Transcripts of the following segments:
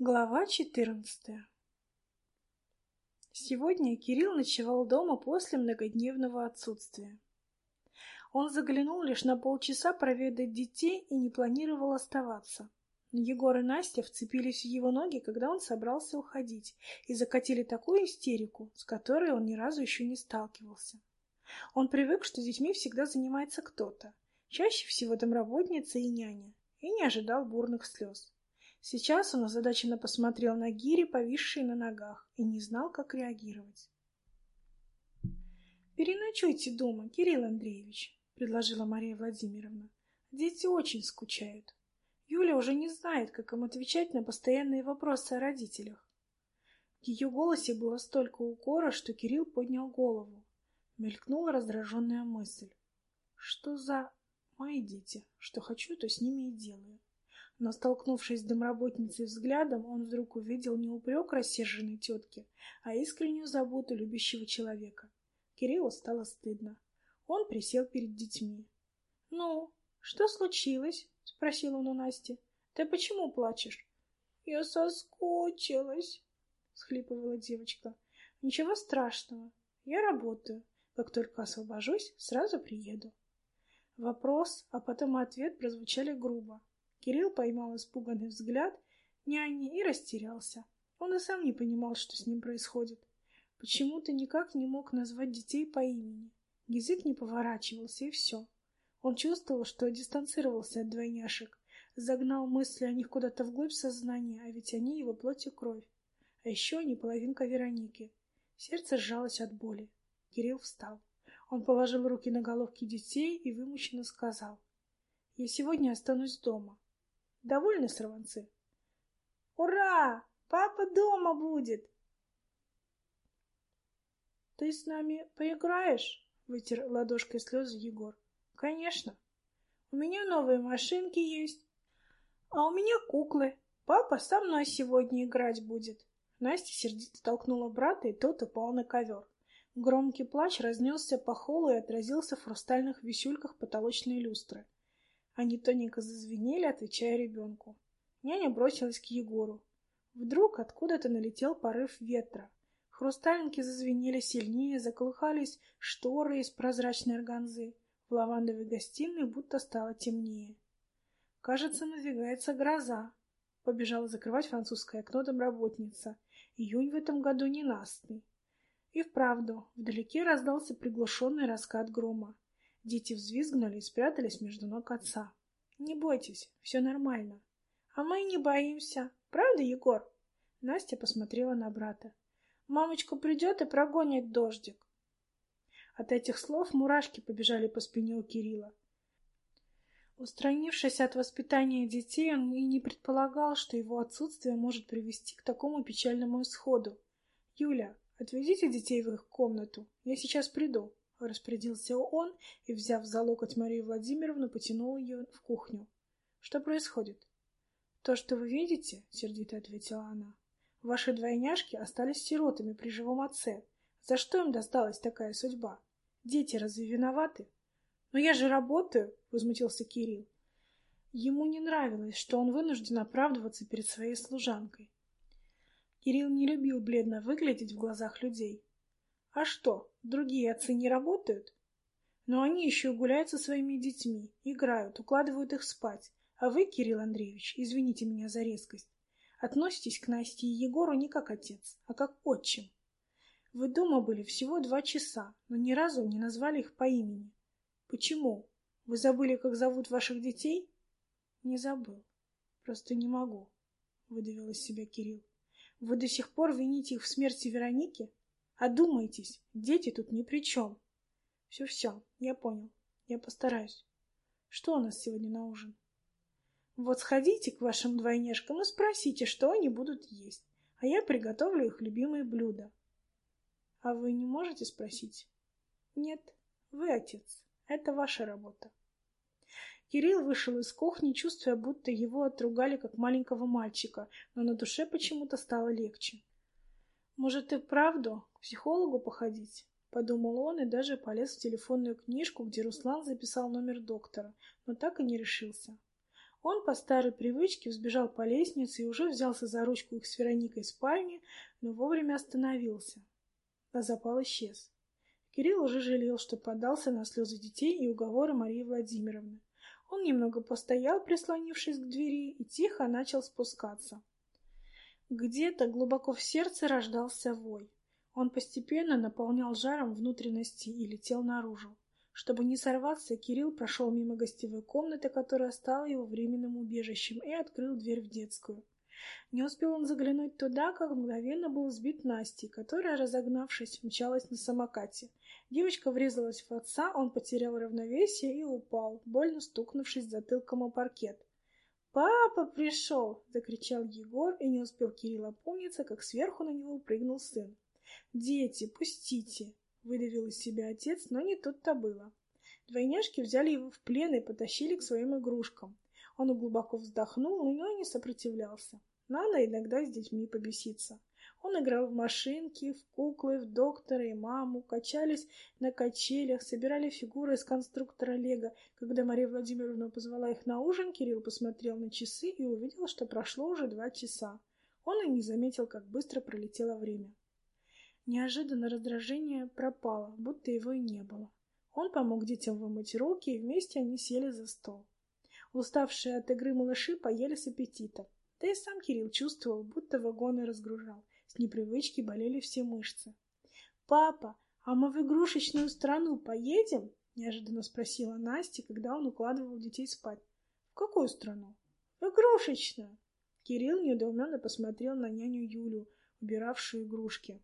Глава 14 Сегодня Кирилл ночевал дома после многодневного отсутствия. Он заглянул лишь на полчаса проведать детей и не планировал оставаться. Егор и Настя вцепились в его ноги, когда он собрался уходить, и закатили такую истерику, с которой он ни разу еще не сталкивался. Он привык, что детьми всегда занимается кто-то, чаще всего домработница и няня, и не ожидал бурных слез. Сейчас он озадаченно посмотрел на гири, повисшие на ногах, и не знал, как реагировать. «Переночуйте дома, Кирилл Андреевич», — предложила Мария Владимировна. «Дети очень скучают. Юля уже не знает, как им отвечать на постоянные вопросы о родителях». В ее голосе было столько укора, что Кирилл поднял голову. Мелькнула раздраженная мысль. «Что за... мои дети? Что хочу, то с ними и делаю». Но, столкнувшись с домработницей взглядом, он вдруг увидел не упрек рассерженной тетки, а искреннюю заботу любящего человека. Кириллу стало стыдно. Он присел перед детьми. — Ну, что случилось? — спросил он у Насти. — Ты почему плачешь? — Я соскучилась, — схлипывала девочка. — Ничего страшного. Я работаю. Как только освобожусь, сразу приеду. Вопрос, а потом ответ прозвучали грубо. Кирилл поймал испуганный взгляд няни и растерялся. Он и сам не понимал, что с ним происходит. Почему-то никак не мог назвать детей по имени. Язык не поворачивался, и все. Он чувствовал, что дистанцировался от двойняшек, загнал мысли о них куда-то вглубь сознания, а ведь они его плоть и кровь. А еще они половинка Вероники. Сердце сжалось от боли. Кирилл встал. Он положил руки на головки детей и вымученно сказал. «Я сегодня останусь дома. Довольны сорванцы? Ура! Папа дома будет! Ты с нами поиграешь? Вытер ладошкой слезы Егор. Конечно. У меня новые машинки есть. А у меня куклы. Папа со мной сегодня играть будет. Настя сердито толкнула брата, и тот упал на ковер. Громкий плач разнесся по холлу и отразился в хрустальных висюльках потолочной люстры. Они тоненько зазвенели, отвечая ребенку. Няня бросилась к Егору. Вдруг откуда-то налетел порыв ветра. Хрустальники зазвенели сильнее, заколыхались шторы из прозрачной органзы. В лавандовой гостиной будто стало темнее. «Кажется, надвигается гроза», — побежала закрывать французское окно домработница. «Июнь в этом году ненастный». И вправду, вдалеке раздался приглушенный раскат грома. Дети взвизгнули и спрятались между ног отца. «Не бойтесь, все нормально». «А мы не боимся. Правда, Егор?» Настя посмотрела на брата. «Мамочка придет и прогонит дождик». От этих слов мурашки побежали по спине у Кирилла. Устранившись от воспитания детей, он и не предполагал, что его отсутствие может привести к такому печальному исходу. «Юля, отведите детей в их комнату. Я сейчас приду». — распорядился он и, взяв за локоть Марию Владимировну, потянул ее в кухню. — Что происходит? — То, что вы видите, — сердито ответила она. — Ваши двойняшки остались сиротами при живом отце. За что им досталась такая судьба? Дети разве виноваты? — Но я же работаю, — возмутился Кирилл. Ему не нравилось, что он вынужден оправдываться перед своей служанкой. Кирилл не любил бледно выглядеть в глазах людей. А что, другие отцы не работают? Но они еще гуляют со своими детьми, играют, укладывают их спать. А вы, Кирилл Андреевич, извините меня за резкость, относитесь к Насте и Егору не как отец, а как отчим. Вы дома были всего два часа, но ни разу не назвали их по имени. Почему? Вы забыли, как зовут ваших детей? Не забыл. Просто не могу, выдавил из себя Кирилл. Вы до сих пор вините их в смерти Вероники? Одумайтесь, дети тут ни при чем. Все-все, я понял. Я постараюсь. Что у нас сегодня на ужин? Вот сходите к вашим двойняшкам и спросите, что они будут есть, а я приготовлю их любимые блюда. А вы не можете спросить? Нет, вы отец. Это ваша работа. Кирилл вышел из кухни, чувствуя, будто его отругали как маленького мальчика, но на душе почему-то стало легче. Может, и правду к психологу походить? Подумал он и даже полез в телефонную книжку, где Руслан записал номер доктора, но так и не решился. Он по старой привычке взбежал по лестнице и уже взялся за ручку их с Вероникой спальни, но вовремя остановился. А запал исчез. Кирилл уже жалел, что поддался на слезы детей и уговоры Марии Владимировны. Он немного постоял, прислонившись к двери, и тихо начал спускаться. Где-то глубоко в сердце рождался вой. Он постепенно наполнял жаром внутренности и летел наружу. Чтобы не сорваться, Кирилл прошел мимо гостевой комнаты, которая стала его временным убежищем, и открыл дверь в детскую. Не успел он заглянуть туда, как мгновенно был сбит Настей, которая, разогнавшись, мчалась на самокате. Девочка врезалась в отца, он потерял равновесие и упал, больно стукнувшись затылком о паркет. «Папа пришел!» — закричал Егор, и не успел Кирилл опомниться, как сверху на него прыгнул сын. «Дети, пустите!» — выдавил из себя отец, но не тут-то было. Двойняшки взяли его в плен и потащили к своим игрушкам. Он глубоко вздохнул, но не сопротивлялся. Надо иногда с детьми побеситься. Он играл в машинки, в куклы, в доктора и маму, качались на качелях, собирали фигуры из конструктора Лего. Когда Мария Владимировна позвала их на ужин, Кирилл посмотрел на часы и увидел, что прошло уже два часа. Он и не заметил, как быстро пролетело время. Неожиданно раздражение пропало, будто его и не было. Он помог детям вымыть руки, и вместе они сели за стол. Уставшие от игры малыши поели с аппетитом. Да и сам Кирилл чувствовал, будто вагоны разгружал. С непривычки болели все мышцы. «Папа, а мы в игрушечную страну поедем?» — неожиданно спросила Настя, когда он укладывал детей спать. «В какую страну?» «В игрушечную!» Кирилл недоуменно посмотрел на няню Юлю, убиравшую игрушки.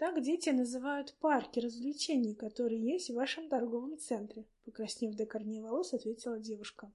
Так дети называют парки развлечений, которые есть в вашем торговом центре, покраснев до корней волос, ответила девушка.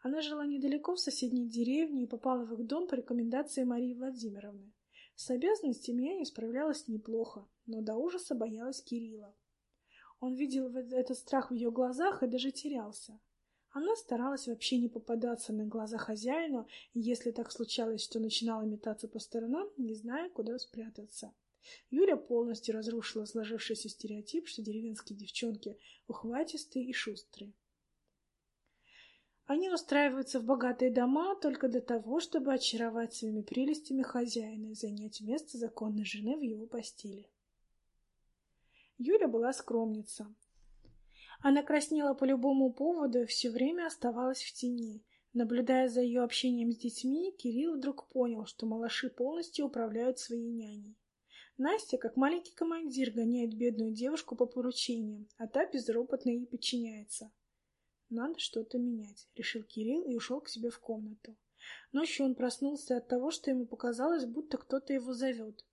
Она жила недалеко в соседней деревне и попала в их дом по рекомендации Марии Владимировны. С обязанностями я не справлялась неплохо, но до ужаса боялась Кирилла. Он видел этот страх в ее глазах и даже терялся. Она старалась вообще не попадаться на глаза хозяину, и если так случалось, что начинала метаться по сторонам, не зная, куда спрятаться. Юля полностью разрушила сложившийся стереотип, что деревенские девчонки ухватистые и шустрые. Они устраиваются в богатые дома только для того, чтобы очаровать своими прелестями хозяина и занять место законной жены в его постели. Юля была скромница. Она краснела по любому поводу и все время оставалась в тени. Наблюдая за ее общением с детьми, Кирилл вдруг понял, что малыши полностью управляют своей няней. Настя, как маленький командир, гоняет бедную девушку по поручениям, а та безропотно ей подчиняется. Надо что-то менять, решил Кирилл и ушел к себе в комнату. Ночью он проснулся от того, что ему показалось, будто кто-то его зовет.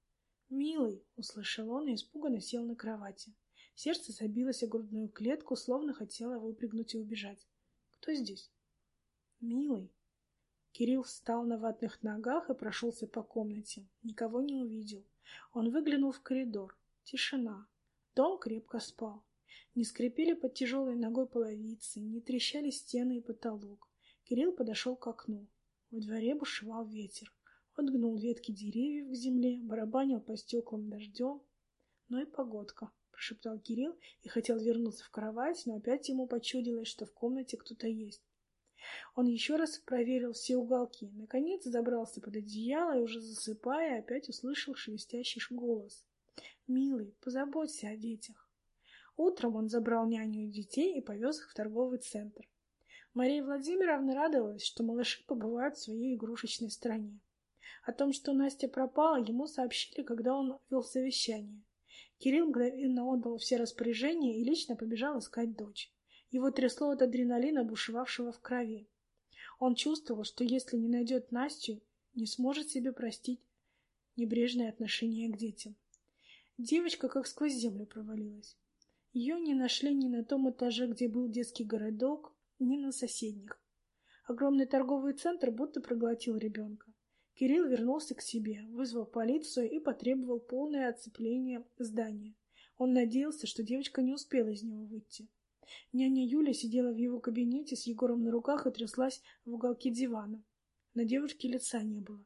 «Милый!» — услышал он и испуганно сел на кровати. Сердце забилось о грудную клетку, словно хотело выпрыгнуть и убежать. «Кто здесь?» «Милый!» Кирилл встал на ватных ногах и прошелся по комнате. Никого не увидел. Он выглянул в коридор. Тишина. Дом крепко спал. Не скрипели под тяжелой ногой половицы, не трещали стены и потолок. Кирилл подошел к окну. Во дворе бушевал ветер. Он гнул ветки деревьев к земле, барабанил по стеклам дождем. Ну и погодка, прошептал Кирилл и хотел вернуться в кровать, но опять ему почудилось, что в комнате кто-то есть. Он еще раз проверил все уголки, наконец забрался под одеяло и, уже засыпая, опять услышал шелестящий голос. «Милый, позаботься о детях». Утром он забрал няню и детей и повез их в торговый центр. Мария Владимировна радовалась, что малыши побывают в своей игрушечной стране. О том, что Настя пропала, ему сообщили, когда он вел совещание. Кирилл мгновенно отдал все распоряжения и лично побежал искать дочь. Его трясло от адреналина, бушевавшего в крови. Он чувствовал, что если не найдет Настю, не сможет себе простить небрежное отношение к детям. Девочка как сквозь землю провалилась. Ее не нашли ни на том этаже, где был детский городок, ни на соседних. Огромный торговый центр будто проглотил ребенка. Кирилл вернулся к себе, вызвал полицию и потребовал полное оцепление здания. Он надеялся, что девочка не успела из него выйти. Няня Юля сидела в его кабинете с Егором на руках и тряслась в уголке дивана. На девушке лица не было.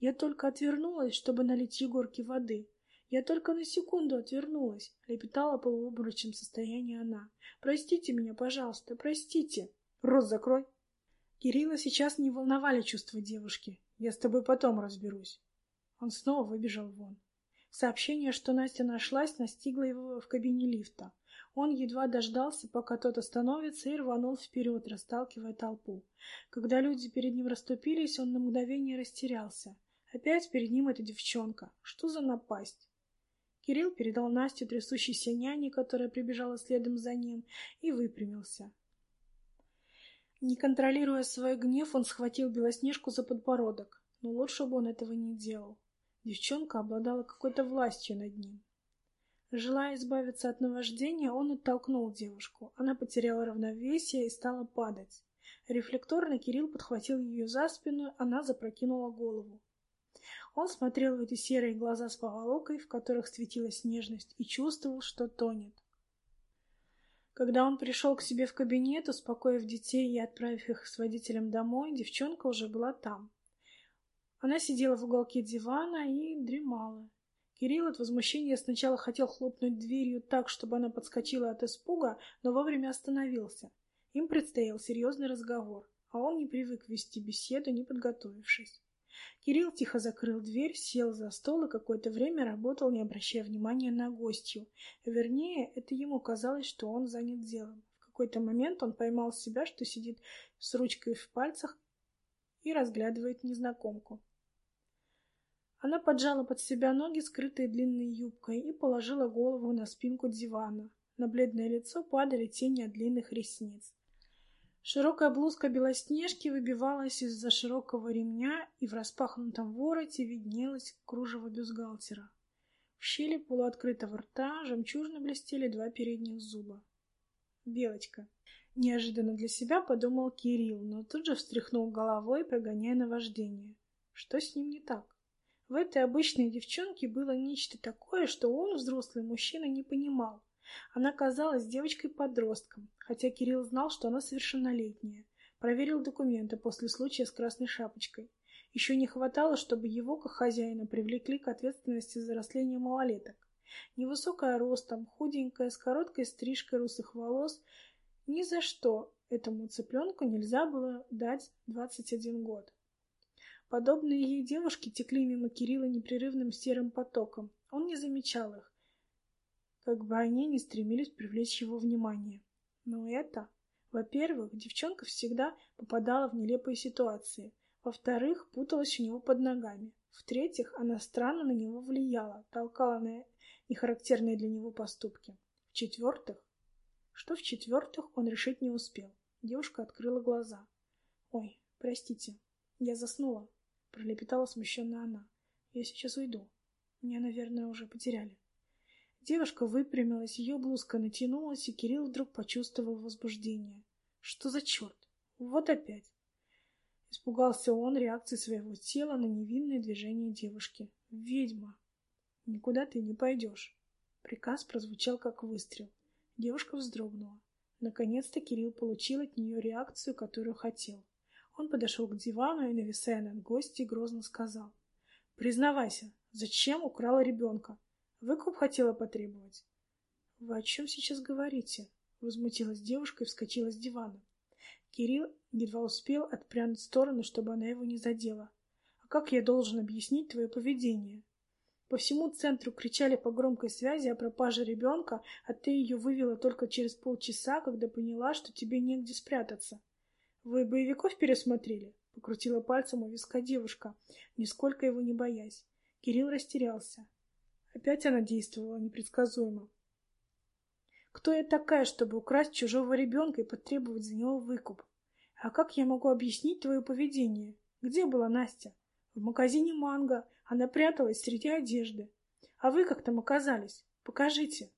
Я только отвернулась, чтобы налить Егорке воды. Я только на секунду отвернулась, лепетала по полуобморочном состоянии она. Простите меня, пожалуйста, простите. Рот закрой. Кирилла сейчас не волновали чувства девушки. «Я с тобой потом разберусь». Он снова выбежал вон. Сообщение, что Настя нашлась, настигло его в кабине лифта. Он едва дождался, пока тот остановится, и рванул вперед, расталкивая толпу. Когда люди перед ним расступились, он на мгновение растерялся. Опять перед ним эта девчонка. Что за напасть? Кирилл передал Насте трясущейся няне, которая прибежала следом за ним, и выпрямился. Не контролируя свой гнев, он схватил Белоснежку за подбородок, но лучше бы он этого не делал. Девчонка обладала какой-то властью над ним. Желая избавиться от наваждения, он оттолкнул девушку. Она потеряла равновесие и стала падать. Рефлекторно Кирилл подхватил ее за спину, она запрокинула голову. Он смотрел в эти серые глаза с поволокой, в которых светилась нежность, и чувствовал, что тонет. Когда он пришел к себе в кабинет, успокоив детей и отправив их с водителем домой, девчонка уже была там. Она сидела в уголке дивана и дремала. Кирилл от возмущения сначала хотел хлопнуть дверью так, чтобы она подскочила от испуга, но вовремя остановился. Им предстоял серьезный разговор, а он не привык вести беседу, не подготовившись. Кирилл тихо закрыл дверь, сел за стол и какое-то время работал, не обращая внимания на гостью. Вернее, это ему казалось, что он занят делом. В какой-то момент он поймал себя, что сидит с ручкой в пальцах и разглядывает незнакомку. Она поджала под себя ноги, скрытые длинной юбкой, и положила голову на спинку дивана. На бледное лицо падали тени от длинных ресниц. Широкая блузка Белоснежки выбивалась из-за широкого ремня, и в распахнутом вороте виднелось кружево бюстгальтера. В щели полуоткрытого рта жемчужно блестели два передних зуба. «Белочка!» Неожиданно для себя подумал Кирилл, но тут же встряхнул головой, прогоняя наваждение. Что с ним не так? В этой обычной девчонке было нечто такое, что он, взрослый мужчина, не понимал. Она казалась девочкой-подростком, хотя Кирилл знал, что она совершеннолетняя. Проверил документы после случая с Красной Шапочкой. Еще не хватало, чтобы его, как хозяина, привлекли к ответственности за растление малолеток. Невысокая ростом, худенькая, с короткой стрижкой русых волос. Ни за что этому цыпленку нельзя было дать 21 год. Подобные ей девушки текли мимо Кирилла непрерывным серым потоком. Он не замечал их, как бы они ни стремились привлечь его внимание. Но это... Во-первых, девчонка всегда попадала в нелепые ситуации. Во-вторых, путалась у него под ногами. В-третьих, она странно на него влияла, толкала на нехарактерные для него поступки. В-четвертых... Что в-четвертых, он решить не успел. Девушка открыла глаза. «Ой, простите, я заснула», — пролепетала смущенно она. «Я сейчас уйду. Меня, наверное, уже потеряли». Девушка выпрямилась, ее блузка натянулась, и Кирилл вдруг почувствовал возбуждение. Что за черт? Вот опять. Испугался он реакции своего тела на невинное движение девушки. «Ведьма! Никуда ты не пойдешь!» Приказ прозвучал как выстрел. Девушка вздрогнула. Наконец-то Кирилл получил от нее реакцию, которую хотел. Он подошел к дивану и, нависая над гостьей, грозно сказал. «Признавайся, зачем украла ребенка? Выкуп хотела потребовать?» «Вы о чем сейчас говорите?» — возмутилась девушка и вскочила с дивана. Кирилл едва успел отпрянуть в сторону, чтобы она его не задела. «А как я должен объяснить твое поведение?» По всему центру кричали по громкой связи о пропаже ребенка, а ты ее вывела только через полчаса, когда поняла, что тебе негде спрятаться. «Вы боевиков пересмотрели?» — покрутила пальцем у виска девушка, нисколько его не боясь. Кирилл растерялся. Опять она действовала непредсказуемо. «Кто я такая, чтобы украсть чужого ребенка и потребовать за него выкуп? А как я могу объяснить твое поведение? Где была Настя? В магазине «Манго». Она пряталась среди одежды. А вы как там оказались? Покажите!»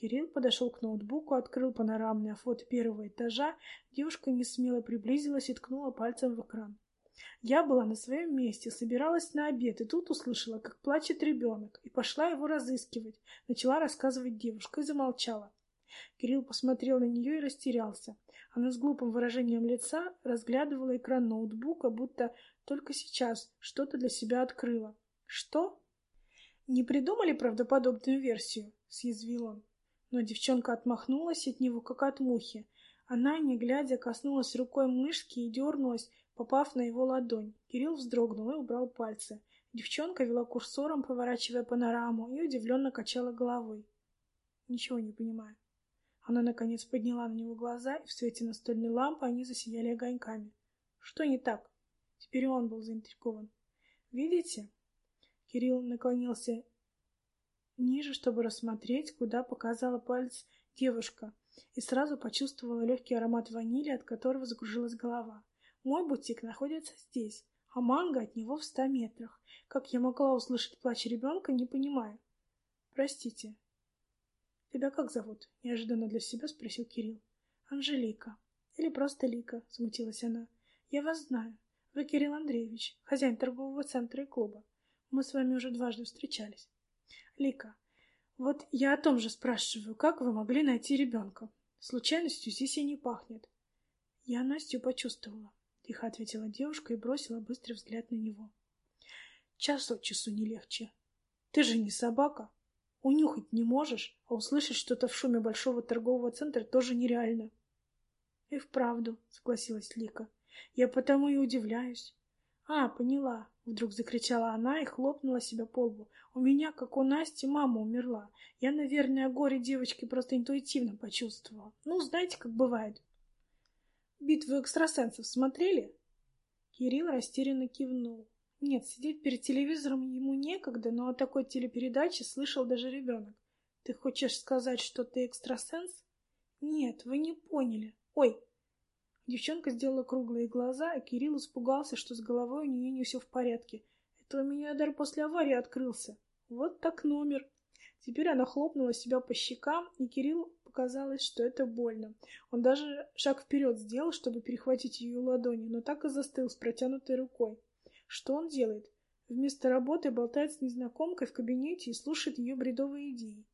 Кирилл подошел к ноутбуку, открыл панорамное фото первого этажа. Девушка не смело приблизилась и ткнула пальцем в экран. Я была на своем месте, собиралась на обед, и тут услышала, как плачет ребенок, и пошла его разыскивать. Начала рассказывать девушка и замолчала. Кирилл посмотрел на нее и растерялся. Она с глупым выражением лица разглядывала экран ноутбука, будто только сейчас что-то для себя открыла. «Что?» «Не придумали правдоподобную версию?» — съязвил он. Но девчонка отмахнулась от него, как от мухи. Она, не глядя, коснулась рукой мышки и дернулась, попав на его ладонь. Кирилл вздрогнул и убрал пальцы. Девчонка вела курсором, поворачивая панораму, и удивленно качала головой. Ничего не понимаю. Она, наконец, подняла на него глаза, и в свете настольной лампы они засияли огоньками. Что не так? Теперь он был заинтригован. «Видите?» Кирилл наклонился ниже, чтобы рассмотреть, куда показала палец девушка, и сразу почувствовала легкий аромат ванили, от которого закружилась голова. «Мой бутик находится здесь, а манго от него в ста метрах. Как я могла услышать плач ребенка, не понимаю. Простите. Тебя как зовут? Неожиданно для себя спросил Кирилл. Анжелика. Или просто Лика, смутилась она. Я вас знаю. Вы Кирилл Андреевич, хозяин торгового центра и клуба. Мы с вами уже дважды встречались. Лика, вот я о том же спрашиваю, как вы могли найти ребенка? Случайностью здесь и не пахнет. Я Настю почувствовала. — тихо ответила девушка и бросила быстрый взгляд на него. «Час от часу не легче. Ты же не собака. Унюхать не можешь, а услышать что-то в шуме большого торгового центра тоже нереально». «И вправду», — согласилась Лика. «Я потому и удивляюсь». «А, поняла», — вдруг закричала она и хлопнула себя по лбу. «У меня, как у Насти, мама умерла. Я, наверное, горе девочки просто интуитивно почувствовала. Ну, знаете, как бывает. Битву экстрасенсов смотрели? Кирилл растерянно кивнул. Нет, сидеть перед телевизором ему некогда, но о такой телепередаче слышал даже ребенок. Ты хочешь сказать, что ты экстрасенс? Нет, вы не поняли. Ой! Девчонка сделала круглые глаза, а Кирилл испугался, что с головой у нее не все в порядке. Это у меня дар после аварии открылся. Вот так номер. Теперь она хлопнула себя по щекам, и Кирилл показалось, что это больно. Он даже шаг вперед сделал, чтобы перехватить ее ладони, но так и застыл с протянутой рукой. Что он делает? Вместо работы болтает с незнакомкой в кабинете и слушает ее бредовые идеи.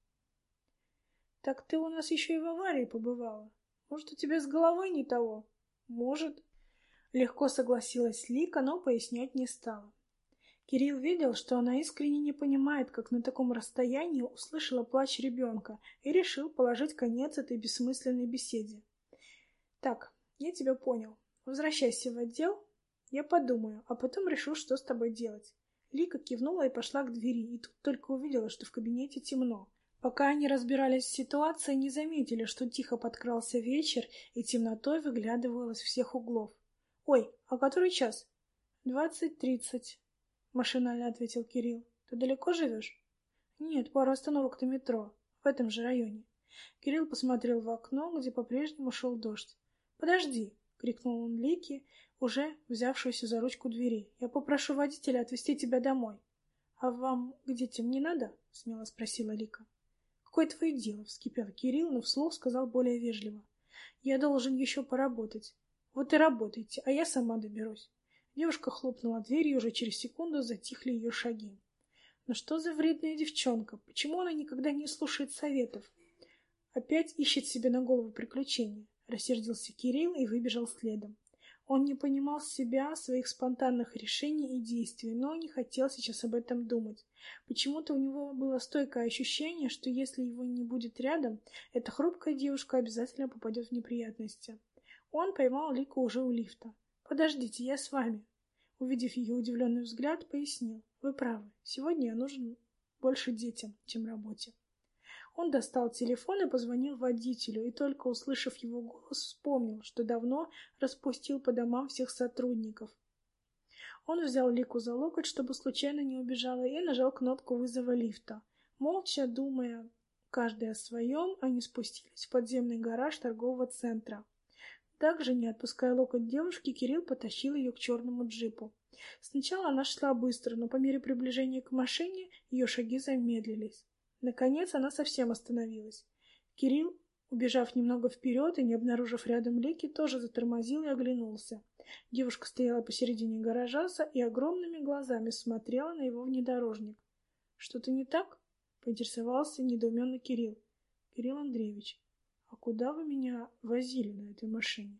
«Так ты у нас еще и в аварии побывала. Может, у тебя с головой не того?» «Может». Легко согласилась Лика, но пояснять не стала. Кирилл видел, что она искренне не понимает, как на таком расстоянии услышала плач ребенка, и решил положить конец этой бессмысленной беседе. «Так, я тебя понял. Возвращайся в отдел, я подумаю, а потом решу, что с тобой делать». Лика кивнула и пошла к двери, и тут только увидела, что в кабинете темно. Пока они разбирались с ситуацией, не заметили, что тихо подкрался вечер, и темнотой выглядывалось всех углов. «Ой, а который час?» «Двадцать тридцать» машинально ответил Кирилл. Ты далеко живешь? Нет, пару остановок до метро, в этом же районе. Кирилл посмотрел в окно, где по-прежнему шел дождь. Подожди, крикнул он Лике, уже взявшуюся за ручку двери. Я попрошу водителя отвезти тебя домой. А вам к детям не надо? смело спросила Лика. Какое твое дело? вскипел Кирилл, но вслух сказал более вежливо. Я должен еще поработать. Вот и работайте, а я сама доберусь. Девушка хлопнула дверью, и уже через секунду затихли ее шаги. Но что за вредная девчонка? Почему она никогда не слушает советов? Опять ищет себе на голову приключения. Рассердился Кирилл и выбежал следом. Он не понимал себя, своих спонтанных решений и действий, но не хотел сейчас об этом думать. Почему-то у него было стойкое ощущение, что если его не будет рядом, эта хрупкая девушка обязательно попадет в неприятности. Он поймал Лику уже у лифта. «Подождите, я с вами». Увидев ее удивленный взгляд, пояснил. «Вы правы. Сегодня я нужен больше детям, чем работе». Он достал телефон и позвонил водителю, и только услышав его голос, вспомнил, что давно распустил по домам всех сотрудников. Он взял Лику за локоть, чтобы случайно не убежала, и нажал кнопку вызова лифта. Молча, думая каждый о своем, они спустились в подземный гараж торгового центра. Также, не отпуская локоть девушки, Кирилл потащил ее к черному джипу. Сначала она шла быстро, но по мере приближения к машине ее шаги замедлились. Наконец она совсем остановилась. Кирилл, убежав немного вперед и не обнаружив рядом Лики, тоже затормозил и оглянулся. Девушка стояла посередине гаража и огромными глазами смотрела на его внедорожник. «Что-то не так?» — поинтересовался недоуменно Кирилл. «Кирилл Андреевич, а куда вы меня возили на этой машине?